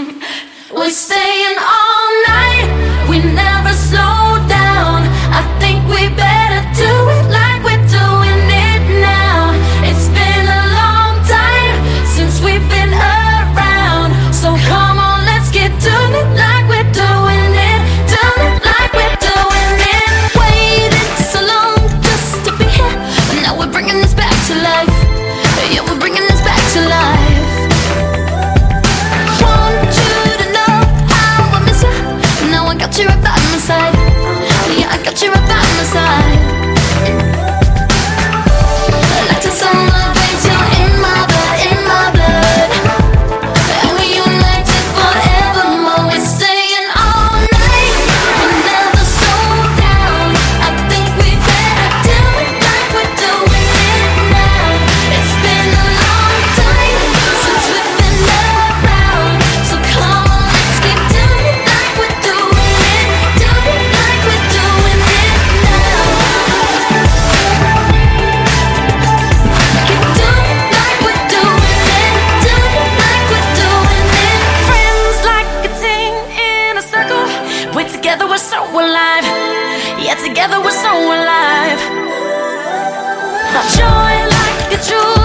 We're staying all night. Got you up we're so alive. Yeah, together we're so alive. Joy like a jewel.